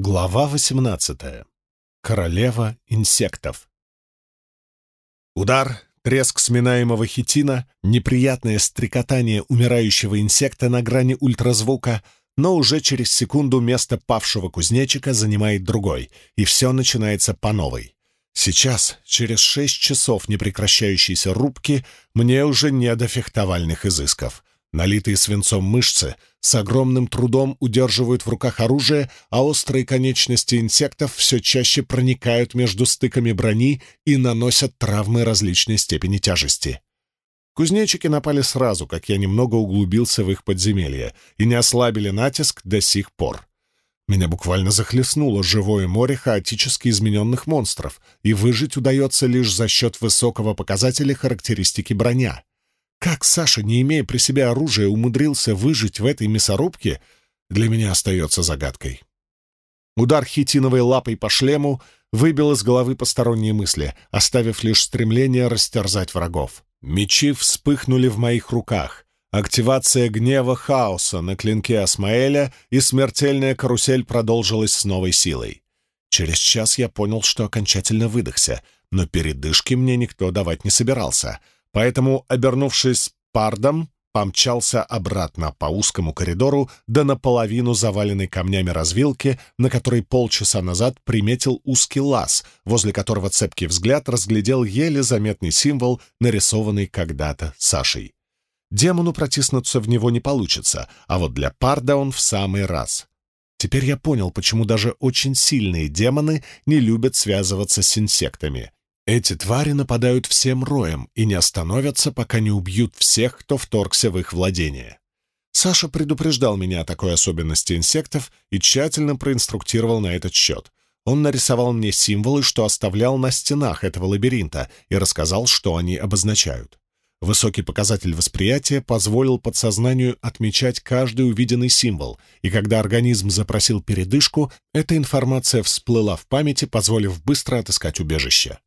Глава 18. Королева инсектов. Удар, треск сминаемого хитина, неприятное стрекотание умирающего инсекта на грани ультразвука, но уже через секунду место павшего кузнечика занимает другой, и все начинается по новой. Сейчас, через шесть часов непрекращающейся рубки, мне уже не до фехтовальных изысков. Налитые свинцом мышцы с огромным трудом удерживают в руках оружие, а острые конечности инсектов все чаще проникают между стыками брони и наносят травмы различной степени тяжести. Кузнечики напали сразу, как я немного углубился в их подземелье, и не ослабили натиск до сих пор. Меня буквально захлестнуло живое море хаотически измененных монстров, и выжить удается лишь за счет высокого показателя характеристики броня — как Саша, не имея при себе оружия, умудрился выжить в этой мясорубке, для меня остается загадкой. Удар хитиновой лапой по шлему выбил из головы посторонние мысли, оставив лишь стремление растерзать врагов. Мечи вспыхнули в моих руках. Активация гнева хаоса на клинке Асмаэля и смертельная карусель продолжилась с новой силой. Через час я понял, что окончательно выдохся, но передышки мне никто давать не собирался — Поэтому, обернувшись пардом, помчался обратно по узкому коридору до наполовину заваленной камнями развилки, на которой полчаса назад приметил узкий лаз, возле которого цепкий взгляд разглядел еле заметный символ, нарисованный когда-то Сашей. Демону протиснуться в него не получится, а вот для парда он в самый раз. Теперь я понял, почему даже очень сильные демоны не любят связываться с инсектами. Эти твари нападают всем роем и не остановятся, пока не убьют всех, кто вторгся в их владение. Саша предупреждал меня о такой особенности инсектов и тщательно проинструктировал на этот счет. Он нарисовал мне символы, что оставлял на стенах этого лабиринта, и рассказал, что они обозначают. Высокий показатель восприятия позволил подсознанию отмечать каждый увиденный символ, и когда организм запросил передышку, эта информация всплыла в памяти, позволив быстро отыскать убежище.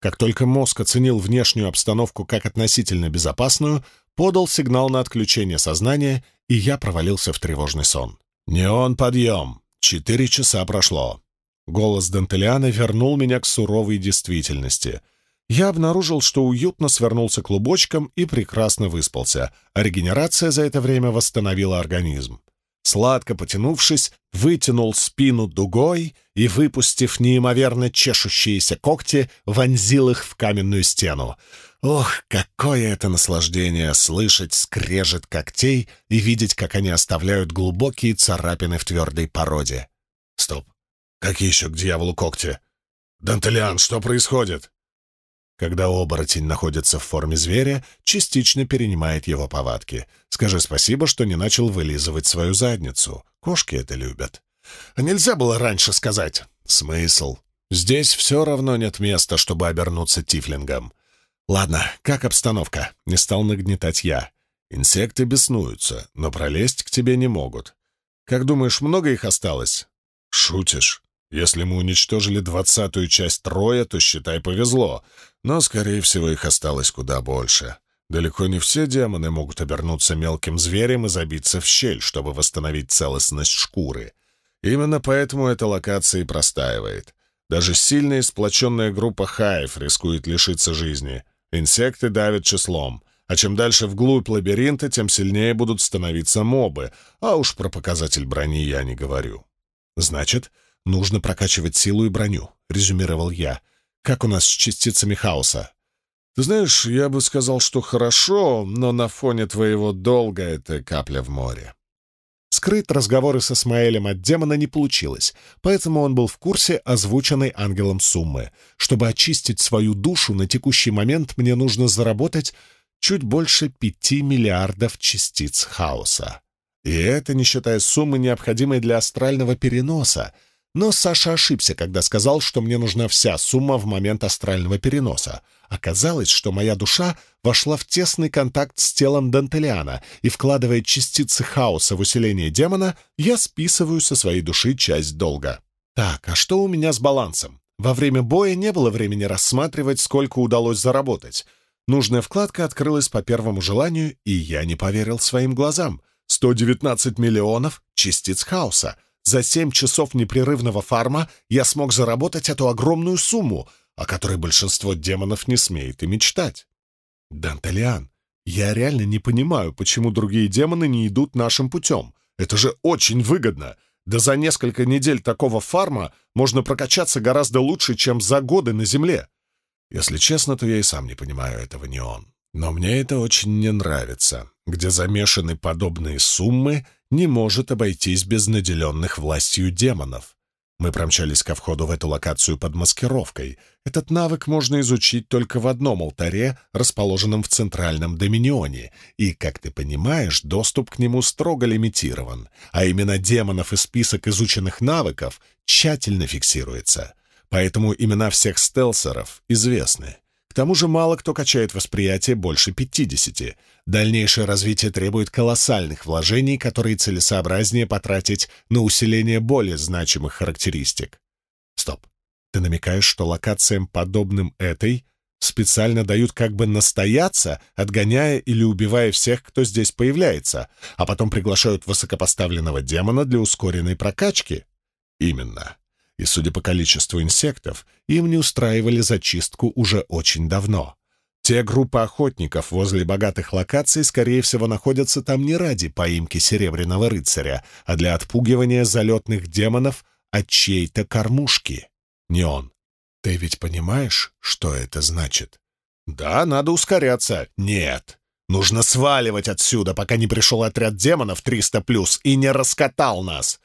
Как только мозг оценил внешнюю обстановку как относительно безопасную, подал сигнал на отключение сознания, и я провалился в тревожный сон. «Неон, подъем! Четыре часа прошло!» Голос Дантелиана вернул меня к суровой действительности. Я обнаружил, что уютно свернулся клубочком и прекрасно выспался, а регенерация за это время восстановила организм сладко потянувшись, вытянул спину дугой и, выпустив неимоверно чешущиеся когти, вонзил их в каменную стену. Ох, какое это наслаждение слышать скрежет когтей и видеть, как они оставляют глубокие царапины в твердой породе. Стоп. Какие еще к дьяволу когти? Дантелиан, что происходит? Когда оборотень находится в форме зверя, частично перенимает его повадки. Скажи спасибо, что не начал вылизывать свою задницу. Кошки это любят. А нельзя было раньше сказать. Смысл? Здесь все равно нет места, чтобы обернуться тифлингом. Ладно, как обстановка? Не стал нагнетать я. Инсекты беснуются, но пролезть к тебе не могут. Как думаешь, много их осталось? Шутишь? Если мы уничтожили двадцатую часть Троя, то, считай, повезло. Но, скорее всего, их осталось куда больше. Далеко не все демоны могут обернуться мелким зверем и забиться в щель, чтобы восстановить целостность шкуры. Именно поэтому эта локация и простаивает. Даже сильная сплоченная группа хаев рискует лишиться жизни. Инсекты давят числом. А чем дальше вглубь лабиринта, тем сильнее будут становиться мобы. А уж про показатель брони я не говорю. Значит, «Нужно прокачивать силу и броню», — резюмировал я. «Как у нас с частицами хаоса?» «Ты знаешь, я бы сказал, что хорошо, но на фоне твоего долга это капля в море». Скрыть разговоры с Исмаэлем от демона не получилось, поэтому он был в курсе озвученной ангелом суммы. Чтобы очистить свою душу, на текущий момент мне нужно заработать чуть больше пяти миллиардов частиц хаоса. И это не считая суммы, необходимой для астрального переноса — но Саша ошибся, когда сказал, что мне нужна вся сумма в момент астрального переноса. Оказалось, что моя душа вошла в тесный контакт с телом Дантелиана, и, вкладывая частицы хаоса в усиление демона, я списываю со своей души часть долга. Так, а что у меня с балансом? Во время боя не было времени рассматривать, сколько удалось заработать. Нужная вкладка открылась по первому желанию, и я не поверил своим глазам. 119 миллионов частиц хаоса — За семь часов непрерывного фарма я смог заработать эту огромную сумму, о которой большинство демонов не смеет и мечтать. Данталиан, я реально не понимаю, почему другие демоны не идут нашим путем. Это же очень выгодно. Да за несколько недель такого фарма можно прокачаться гораздо лучше, чем за годы на Земле. Если честно, то я и сам не понимаю этого не он. Но мне это очень не нравится. Где замешаны подобные суммы, не может обойтись без наделенных властью демонов. Мы промчались ко входу в эту локацию под маскировкой. Этот навык можно изучить только в одном алтаре, расположенном в центральном доминионе, и, как ты понимаешь, доступ к нему строго лимитирован, а именно демонов и список изученных навыков тщательно фиксируется. Поэтому имена всех стелсеров известны. Тому же мало кто качает восприятие больше 50. Дальнейшее развитие требует колоссальных вложений, которые целесообразнее потратить на усиление более значимых характеристик. Стоп. Ты намекаешь, что локациям, подобным этой, специально дают как бы настояться, отгоняя или убивая всех, кто здесь появляется, а потом приглашают высокопоставленного демона для ускоренной прокачки? Именно и, судя по количеству инсектов, им не устраивали зачистку уже очень давно. Те группы охотников возле богатых локаций, скорее всего, находятся там не ради поимки Серебряного рыцаря, а для отпугивания залетных демонов от чьей-то кормушки. Не он. Ты ведь понимаешь, что это значит? Да, надо ускоряться. Нет. Нужно сваливать отсюда, пока не пришел отряд демонов 300+, и не раскатал нас.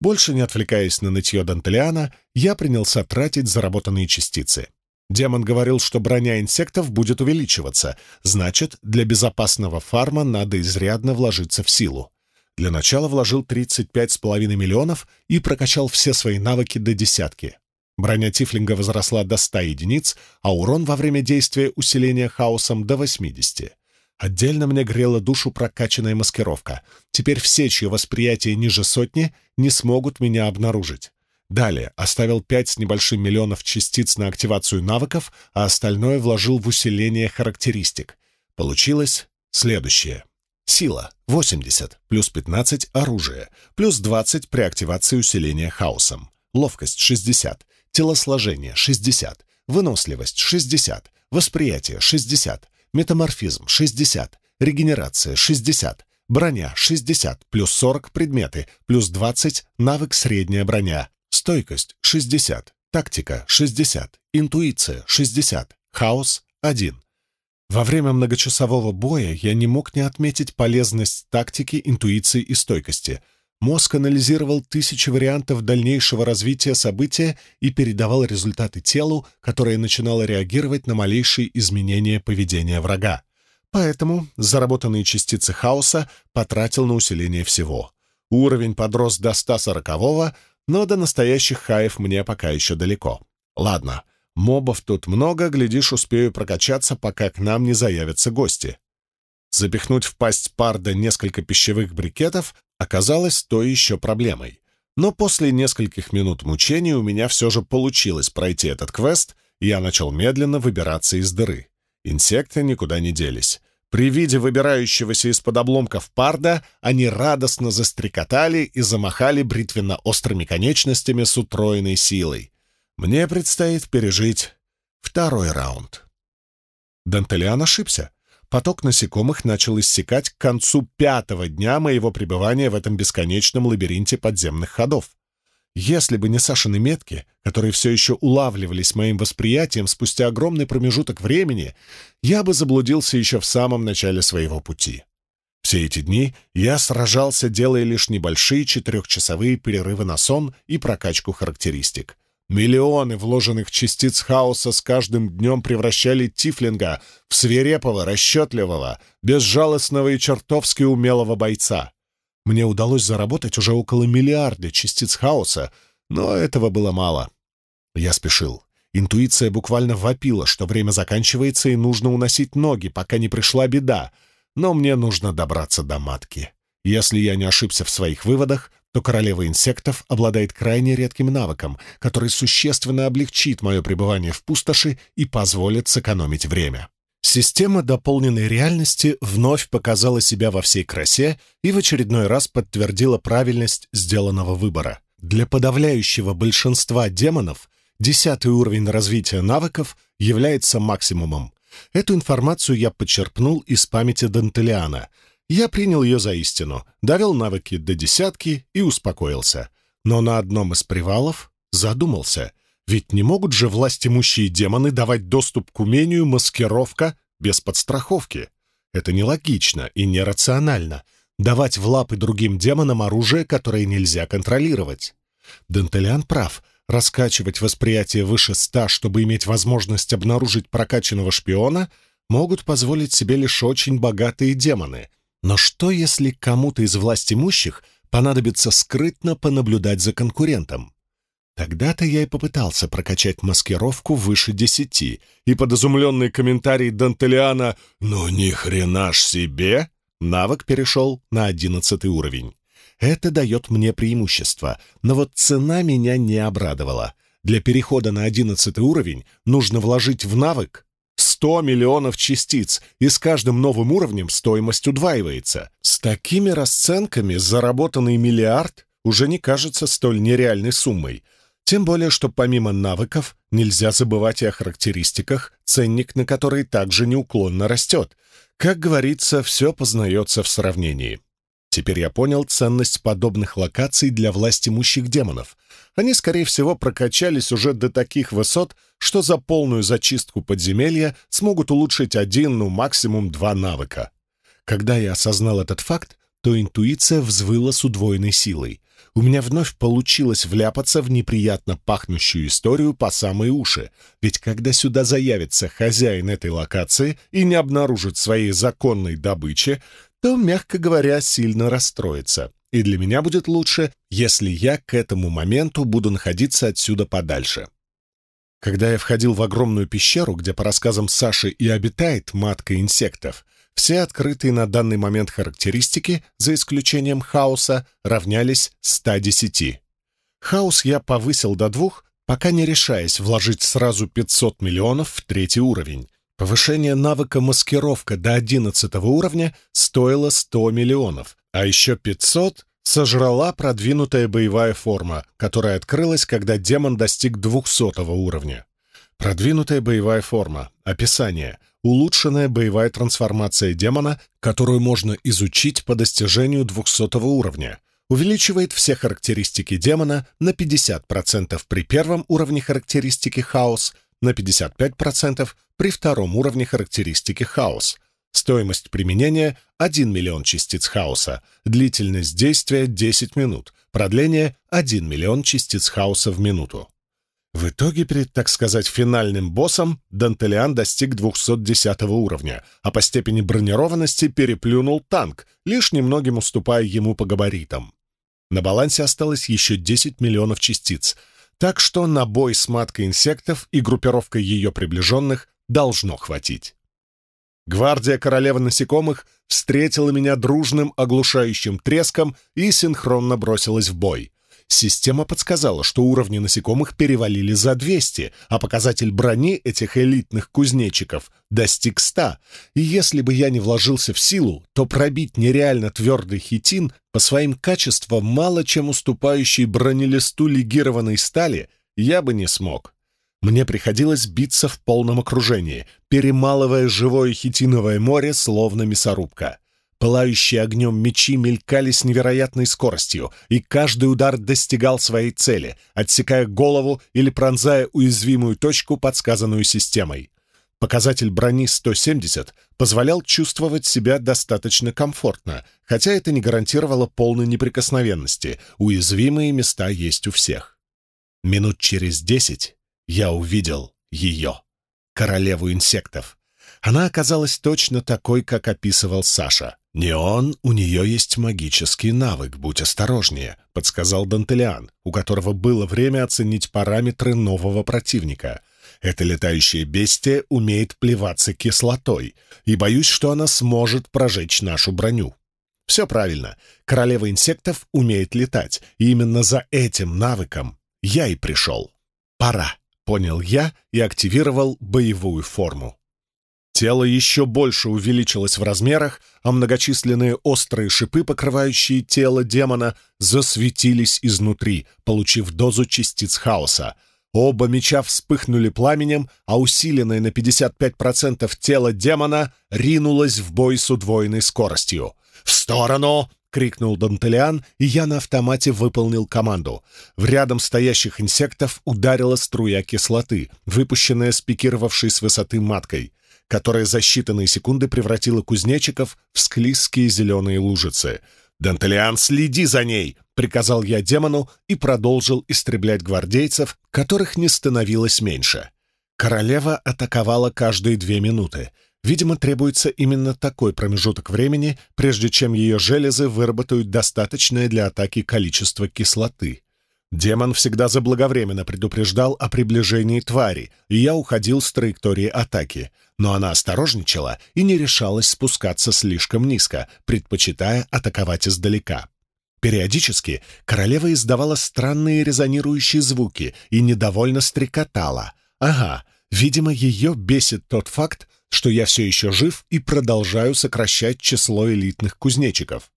Больше не отвлекаясь на нытье Дантелиана, я принялся тратить заработанные частицы. Демон говорил, что броня инсектов будет увеличиваться, значит, для безопасного фарма надо изрядно вложиться в силу. Для начала вложил 35,5 миллионов и прокачал все свои навыки до десятки. Броня Тифлинга возросла до 100 единиц, а урон во время действия усиления хаосом до 80. Отдельно мне грела душу прокачанная маскировка. Теперь все, чье восприятие ниже сотни, не смогут меня обнаружить. Далее оставил пять с небольшим миллионов частиц на активацию навыков, а остальное вложил в усиление характеристик. Получилось следующее. Сила — 80, плюс 15 — оружие, плюс 20 при активации усиления хаосом. Ловкость — 60, телосложение — 60, выносливость — 60, восприятие — 60, метаморфизм — 60, регенерация — 60, броня — 60, плюс 40 предметы, плюс 20 навык средняя броня, стойкость — 60, тактика — 60, интуиция — 60, хаос — 1. Во время многочасового боя я не мог не отметить полезность тактики, интуиции и стойкости — Мозг анализировал тысячи вариантов дальнейшего развития события и передавал результаты телу, которое начинало реагировать на малейшие изменения поведения врага. Поэтому заработанные частицы хаоса потратил на усиление всего. Уровень подрос до 140-го, но до настоящих хаев мне пока еще далеко. Ладно, мобов тут много, глядишь, успею прокачаться, пока к нам не заявятся гости. Запихнуть в пасть парда несколько пищевых брикетов оказалось то еще проблемой. Но после нескольких минут мучений у меня все же получилось пройти этот квест, и я начал медленно выбираться из дыры. Инсекты никуда не делись. При виде выбирающегося из-под обломков парда они радостно застрекотали и замахали бритвенно-острыми конечностями с утроенной силой. Мне предстоит пережить второй раунд. Дантелиан ошибся. Поток насекомых начал иссякать к концу пятого дня моего пребывания в этом бесконечном лабиринте подземных ходов. Если бы не Сашины метки, которые все еще улавливались моим восприятием спустя огромный промежуток времени, я бы заблудился еще в самом начале своего пути. Все эти дни я сражался, делая лишь небольшие четырехчасовые перерывы на сон и прокачку характеристик. Миллионы вложенных частиц хаоса с каждым днем превращали Тифлинга в свирепого, расчетливого, безжалостного и чертовски умелого бойца. Мне удалось заработать уже около миллиарда частиц хаоса, но этого было мало. Я спешил. Интуиция буквально вопила, что время заканчивается и нужно уносить ноги, пока не пришла беда, но мне нужно добраться до матки. Если я не ошибся в своих выводах, то королева инсектов обладает крайне редким навыком, который существенно облегчит мое пребывание в пустоши и позволит сэкономить время. Система дополненной реальности вновь показала себя во всей красе и в очередной раз подтвердила правильность сделанного выбора. Для подавляющего большинства демонов десятый уровень развития навыков является максимумом. Эту информацию я подчерпнул из памяти Дантелиана. Я принял ее за истину, довел навыки до десятки и успокоился. Но на одном из привалов задумался. Ведь не могут же власть имущие демоны давать доступ к умению маскировка без подстраховки. Это нелогично и нерационально. Давать в лапы другим демонам оружие, которое нельзя контролировать. Дентелиан прав. Раскачивать восприятие выше ста, чтобы иметь возможность обнаружить прокачанного шпиона, могут позволить себе лишь очень богатые демоны. Но что, если кому-то из власть имущих понадобится скрытно понаблюдать за конкурентом? Тогда-то я и попытался прокачать маскировку выше десяти, и под изумленный комментарий Дантелиана «Ну ни хрена ж себе!» навык перешел на одиннадцатый уровень. Это дает мне преимущество, но вот цена меня не обрадовала. Для перехода на одиннадцатый уровень нужно вложить в навык 100 миллионов частиц, и с каждым новым уровнем стоимость удваивается. С такими расценками заработанный миллиард уже не кажется столь нереальной суммой — тем более, что помимо навыков нельзя забывать и о характеристиках, ценник на которые также неуклонно растет. Как говорится, все познается в сравнении. Теперь я понял ценность подобных локаций для власть имущих демонов. Они, скорее всего, прокачались уже до таких высот, что за полную зачистку подземелья смогут улучшить один, ну максимум два навыка. Когда я осознал этот факт, то интуиция взвыла с удвоенной силой у меня вновь получилось вляпаться в неприятно пахнущую историю по самые уши, ведь когда сюда заявится хозяин этой локации и не обнаружит своей законной добычи, то, мягко говоря, сильно расстроится. И для меня будет лучше, если я к этому моменту буду находиться отсюда подальше. Когда я входил в огромную пещеру, где, по рассказам Саши, и обитает матка инсектов, все открытые на данный момент характеристики, за исключением хаоса, равнялись 110. Хаос я повысил до двух, пока не решаясь вложить сразу 500 миллионов в третий уровень. Повышение навыка маскировка до 11 уровня стоило 100 миллионов, а еще 500 сожрала продвинутая боевая форма, которая открылась, когда демон достиг 200 уровня. Продвинутая боевая форма. Описание улучшенная боевая трансформация демона, которую можно изучить по достижению 200 уровня. Увеличивает все характеристики демона на 50% при первом уровне характеристики хаос, на 55% при втором уровне характеристики хаос. Стоимость применения — 1 миллион частиц хаоса. Длительность действия — 10 минут. Продление — 1 миллион частиц хаоса в минуту. В итоге перед, так сказать, финальным боссом Дантелиан достиг 210 уровня, а по степени бронированности переплюнул танк, лишь немногим уступая ему по габаритам. На балансе осталось еще 10 миллионов частиц, так что на бой с маткой инсектов и группировкой ее приближенных должно хватить. Гвардия королевы насекомых встретила меня дружным оглушающим треском и синхронно бросилась в бой. Система подсказала, что уровни насекомых перевалили за 200, а показатель брони этих элитных кузнечиков достиг 100. И если бы я не вложился в силу, то пробить нереально твердый хитин по своим качествам, мало чем уступающий бронелисту легированной стали, я бы не смог. Мне приходилось биться в полном окружении, перемалывая живое хитиновое море, словно мясорубка. Пылающие огнем мечи мелькали с невероятной скоростью, и каждый удар достигал своей цели, отсекая голову или пронзая уязвимую точку, подсказанную системой. Показатель брони 170 позволял чувствовать себя достаточно комфортно, хотя это не гарантировало полной неприкосновенности, уязвимые места есть у всех. Минут через десять я увидел ее, королеву инсектов. Она оказалась точно такой, как описывал Саша. «Не он, у нее есть магический навык, будь осторожнее», — подсказал Дантелиан, у которого было время оценить параметры нового противника. «Это летающее бестие умеет плеваться кислотой, и боюсь, что она сможет прожечь нашу броню». Все правильно. Королева инсектов умеет летать, и именно за этим навыком я и пришел. «Пора», — понял я и активировал боевую форму. Тело еще больше увеличилось в размерах, а многочисленные острые шипы, покрывающие тело демона, засветились изнутри, получив дозу частиц хаоса. Оба меча вспыхнули пламенем, а усиленное на 55% тело демона ринулось в бой с удвоенной скоростью. «В сторону!» — крикнул Дантелиан, и я на автомате выполнил команду. В рядом стоящих инсектов ударила струя кислоты, выпущенная спикировавшей с высоты маткой которая за считанные секунды превратила кузнечиков в склизкие зеленые лужицы. «Дантелиан, следи за ней!» — приказал я демону и продолжил истреблять гвардейцев, которых не становилось меньше. Королева атаковала каждые две минуты. Видимо, требуется именно такой промежуток времени, прежде чем ее железы выработают достаточное для атаки количество кислоты. Демон всегда заблаговременно предупреждал о приближении твари, и я уходил с траектории атаки. Но она осторожничала и не решалась спускаться слишком низко, предпочитая атаковать издалека. Периодически королева издавала странные резонирующие звуки и недовольно стрекотала. Ага, видимо, ее бесит тот факт, что я все еще жив и продолжаю сокращать число элитных кузнечиков.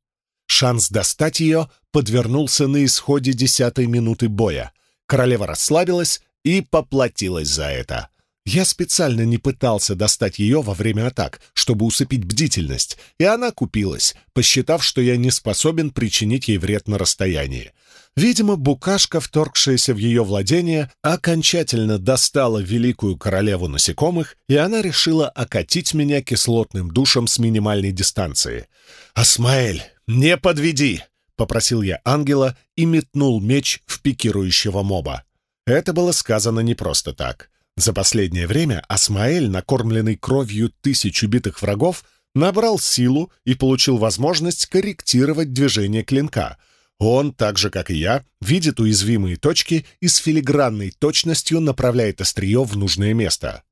Шанс достать ее подвернулся на исходе десятой минуты боя. Королева расслабилась и поплатилась за это. Я специально не пытался достать ее во время атак, чтобы усыпить бдительность, и она купилась, посчитав, что я не способен причинить ей вред на расстоянии. Видимо, букашка, вторгшаяся в ее владение, окончательно достала великую королеву насекомых, и она решила окатить меня кислотным душем с минимальной дистанции. «Асмаэль, не подведи!» — попросил я ангела и метнул меч в пикирующего моба. Это было сказано не просто так. За последнее время Асмаэль, накормленный кровью тысяч убитых врагов, набрал силу и получил возможность корректировать движение клинка. Он, так же как и я, видит уязвимые точки и с филигранной точностью направляет острие в нужное место.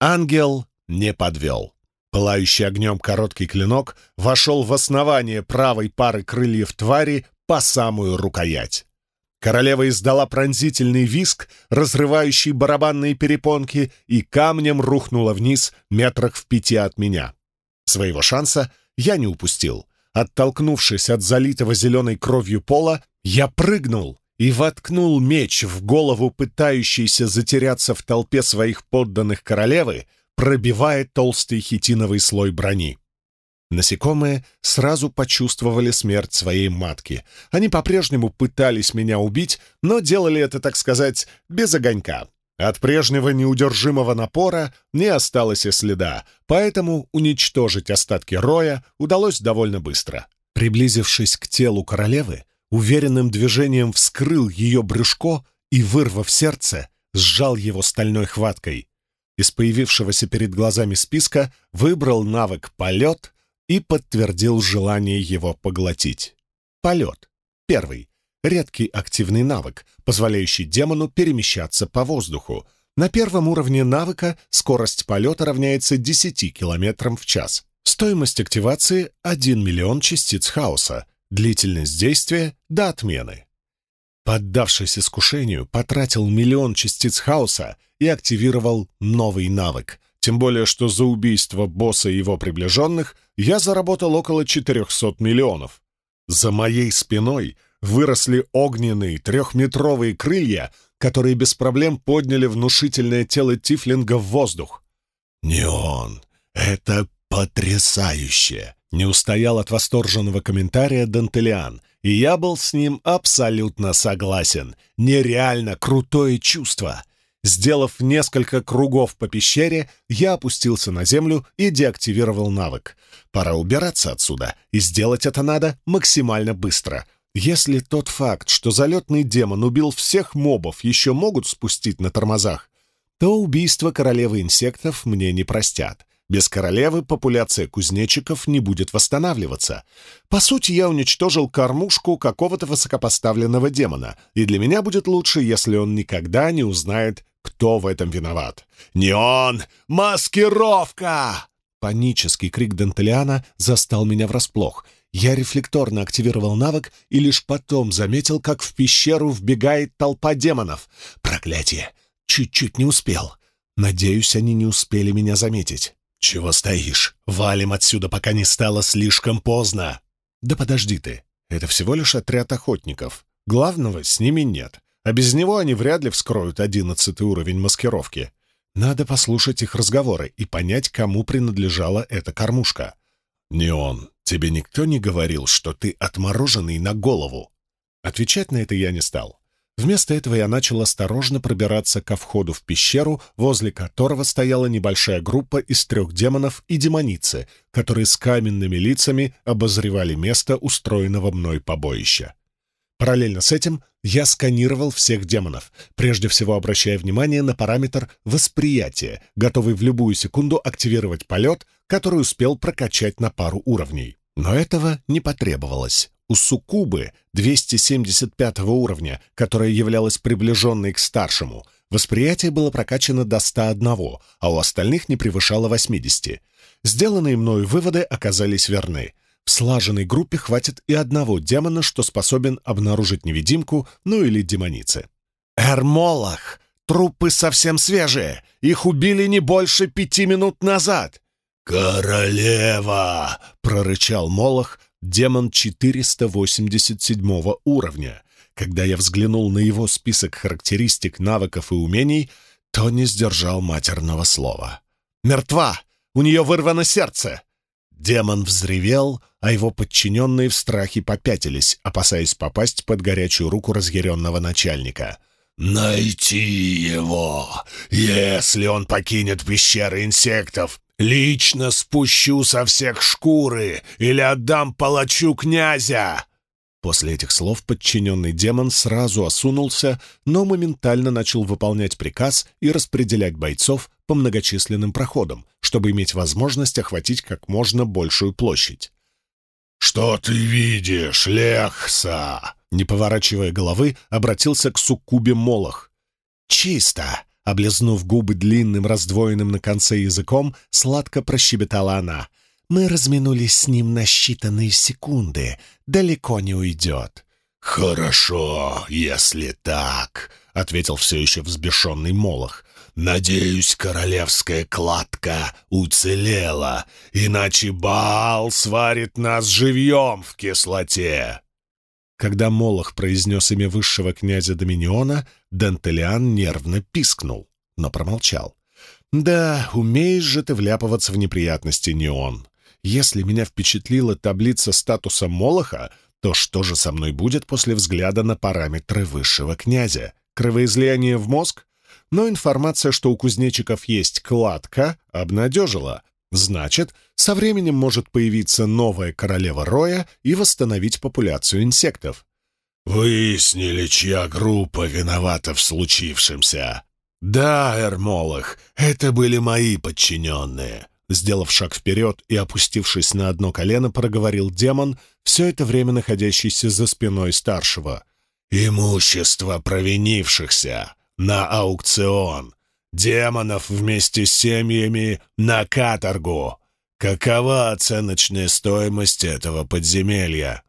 Ангел не подвел. Пылающий огнем короткий клинок вошел в основание правой пары крыльев твари по самую рукоять. Королева издала пронзительный виск, разрывающий барабанные перепонки, и камнем рухнула вниз метрах в пяти от меня. Своего шанса я не упустил. Оттолкнувшись от залитого зеленой кровью пола, я прыгнул и воткнул меч в голову пытающейся затеряться в толпе своих подданных королевы, пробивая толстый хитиновый слой брони. Насекомые сразу почувствовали смерть своей матки. Они по-прежнему пытались меня убить, но делали это, так сказать, без огонька. От прежнего неудержимого напора не осталось и следа, поэтому уничтожить остатки роя удалось довольно быстро. Приблизившись к телу королевы, уверенным движением вскрыл ее брюшко и, вырвав сердце, сжал его стальной хваткой из появившегося перед глазами списка выбрал навык «Полет» и подтвердил желание его поглотить. Полет. Первый. Редкий активный навык, позволяющий демону перемещаться по воздуху. На первом уровне навыка скорость полета равняется 10 км в час. Стоимость активации — 1 миллион частиц хаоса. Длительность действия — до отмены. Поддавшись искушению, потратил миллион частиц хаоса и активировал новый навык. Тем более, что за убийство босса и его приближенных я заработал около 400 миллионов. За моей спиной выросли огненные трехметровые крылья, которые без проблем подняли внушительное тело Тифлинга в воздух. «Не он! Это потрясающе!» Не устоял от восторженного комментария Дантелиан — и я был с ним абсолютно согласен. Нереально крутое чувство. Сделав несколько кругов по пещере, я опустился на землю и деактивировал навык. Пора убираться отсюда, и сделать это надо максимально быстро. Если тот факт, что залетный демон убил всех мобов, еще могут спустить на тормозах, то убийство королевы инсектов мне не простят. Без королевы популяция кузнечиков не будет восстанавливаться. По сути, я уничтожил кормушку какого-то высокопоставленного демона, и для меня будет лучше, если он никогда не узнает, кто в этом виноват. «Не он! Маскировка!» Панический крик Дантелиана застал меня врасплох. Я рефлекторно активировал навык и лишь потом заметил, как в пещеру вбегает толпа демонов. Проклятие! Чуть-чуть не успел. Надеюсь, они не успели меня заметить. «Чего стоишь? Валим отсюда, пока не стало слишком поздно!» «Да подожди ты, это всего лишь отряд охотников. Главного с ними нет, а без него они вряд ли вскроют одиннадцатый уровень маскировки. Надо послушать их разговоры и понять, кому принадлежала эта кормушка». «Не он. Тебе никто не говорил, что ты отмороженный на голову?» Отвечать на это я не стал. Вместо этого я начал осторожно пробираться ко входу в пещеру, возле которого стояла небольшая группа из трех демонов и демоницы, которые с каменными лицами обозревали место устроенного мной побоища. Параллельно с этим я сканировал всех демонов, прежде всего обращая внимание на параметр восприятия, готовый в любую секунду активировать полет, который успел прокачать на пару уровней. Но этого не потребовалось у Суккубы 275 уровня, которая являлась приближенной к старшему, восприятие было прокачано до 101, а у остальных не превышало 80. Сделанные мною выводы оказались верны. В слаженной группе хватит и одного демона, что способен обнаружить невидимку, ну или демоницы. «Эрмолах! Трупы совсем свежие! Их убили не больше пяти минут назад!» «Королева!» — прорычал Молох, демон 487 уровня. Когда я взглянул на его список характеристик, навыков и умений, то не сдержал матерного слова. «Мертва! У нее вырвано сердце!» Демон взревел, а его подчиненные в страхе попятились, опасаясь попасть под горячую руку разъяренного начальника. «Найти его! Если он покинет пещеры инсектов, Лично спущу со всех шкуры или отдам палачу князя!» После этих слов подчиненный демон сразу осунулся, но моментально начал выполнять приказ и распределять бойцов по многочисленным проходам, чтобы иметь возможность охватить как можно большую площадь. «Что ты видишь, Лехса?» Не поворачивая головы, обратился к суккубе Молох. «Чисто!» Облизнув губы длинным, раздвоенным на конце языком, сладко прощебетала она. «Мы разминулись с ним на считанные секунды. Далеко не уйдет». «Хорошо, если так», — ответил все еще взбешенный Молох. «Надеюсь, королевская кладка уцелела, иначе Баал сварит нас живьем в кислоте». Когда Молох произнес имя высшего князя Доминиона, Дентелиан нервно пискнул, но промолчал. «Да, умеешь же ты вляпываться в неприятности, не он. Если меня впечатлила таблица статуса Молоха, то что же со мной будет после взгляда на параметры высшего князя? Кровоизлияние в мозг? Но информация, что у кузнечиков есть кладка, обнадежила. Значит, со временем может появиться новая королева Роя и восстановить популяцию инсектов. «Выяснили, чья группа виновата в случившемся?» «Да, Эрмолах, это были мои подчиненные». Сделав шаг вперед и опустившись на одно колено, проговорил демон, все это время находящийся за спиной старшего. «Имущество провинившихся на аукцион демонов вместе с семьями на каторгу. Какова оценочная стоимость этого подземелья?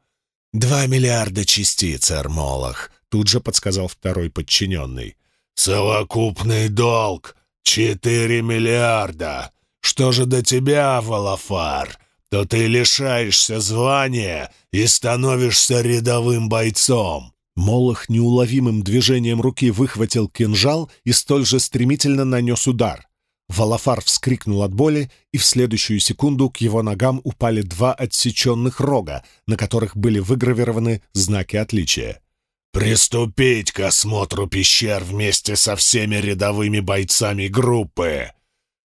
Два миллиарда частиц, Армолах, тут же подсказал второй подчиненный. Совокупный долг — четыре миллиарда. Что же до тебя, Валафар? То ты лишаешься звания и становишься рядовым бойцом. Молох неуловимым движением руки выхватил кинжал и столь же стремительно нанес удар. Валафар вскрикнул от боли, и в следующую секунду к его ногам упали два отсеченных рога, на которых были выгравированы знаки отличия. «Приступить к осмотру пещер вместе со всеми рядовыми бойцами группы!»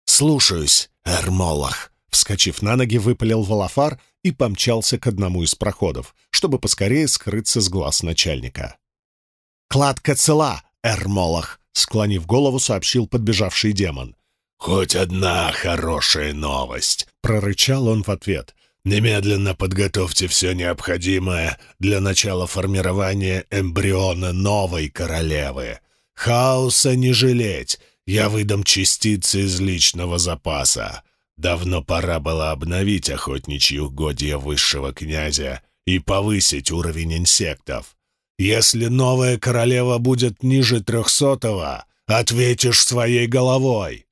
«Слушаюсь, Эрмолах!» Вскочив на ноги, выпалил Валафар и помчался к одному из проходов, чтобы поскорее скрыться с глаз начальника. «Кладка цела, Эрмолах!» — склонив голову, сообщил подбежавший демон. «Хоть одна хорошая новость!» — прорычал он в ответ. «Немедленно подготовьте все необходимое для начала формирования эмбриона новой королевы. Хаоса не жалеть, я выдам частицы из личного запаса. Давно пора было обновить охотничьи угодья высшего князя и повысить уровень инсектов. Если новая королева будет ниже трехсотого, ответишь своей головой.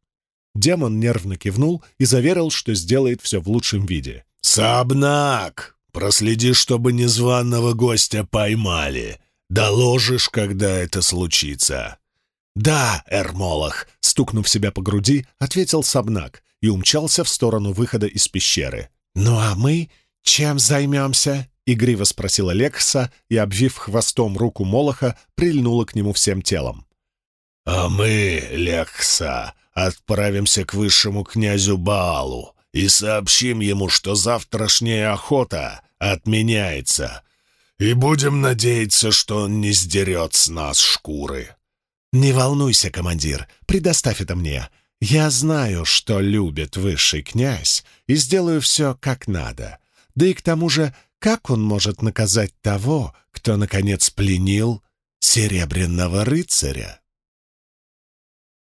Демон нервно кивнул и заверил, что сделает все в лучшем виде. «Сабнак! Проследи, чтобы незваного гостя поймали. Доложишь, когда это случится». «Да, Эрмолох!» — стукнув себя по груди, ответил Сабнак и умчался в сторону выхода из пещеры. «Ну а мы чем займемся?» — игриво спросила Лекса и, обвив хвостом руку Молоха, прильнула к нему всем телом. «А мы, Лекса, отправимся к высшему князю Баалу и сообщим ему, что завтрашняя охота отменяется, и будем надеяться, что он не сдерет с нас шкуры». «Не волнуйся, командир, предоставь это мне. Я знаю, что любит высший князь, и сделаю все как надо. Да и к тому же, как он может наказать того, кто, наконец, пленил серебряного рыцаря?»